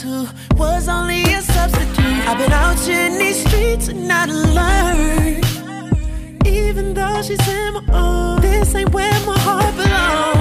to was only a substitute. I've been out in these streets and not alone. Even though she's in my own, this ain't where my heart belongs.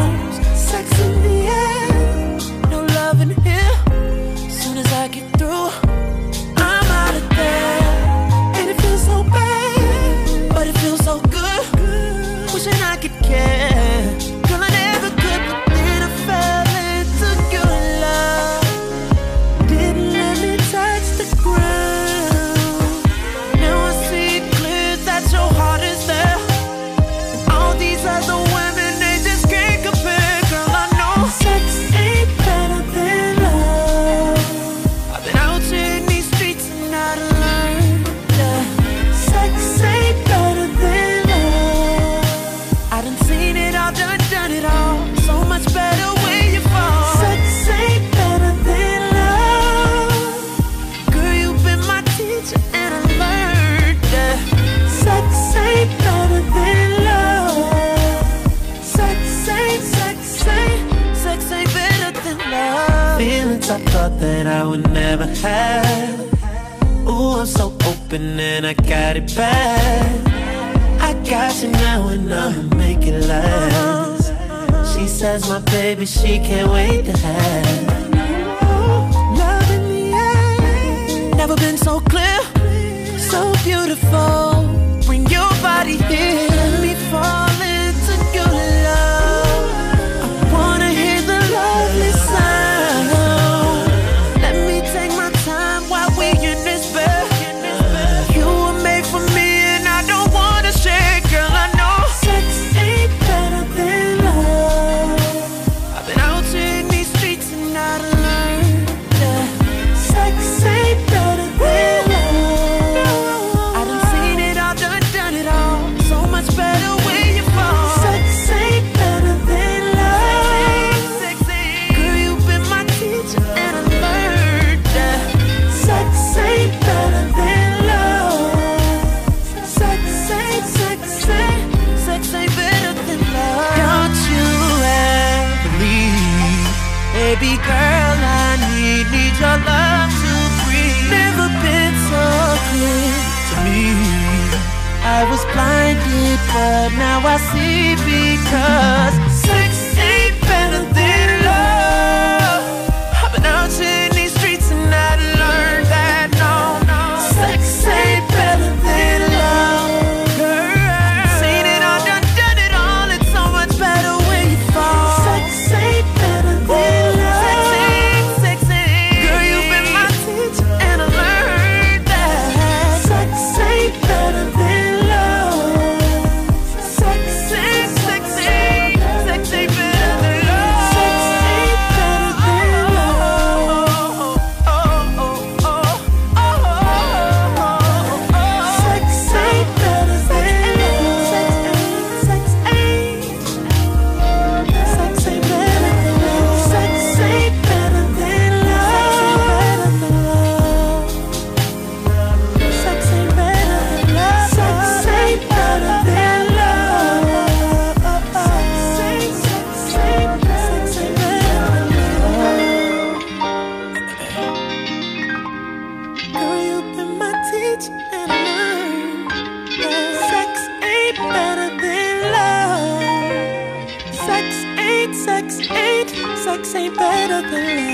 I thought that I would never have. Ooh, I'm so open and I got it bad. I got you now and I'ma make it last. She says my baby, she can't wait to have Baby girl, I need, need your love to breathe. Never been so clear to me. I was blinded, but now I see because Sixteen better than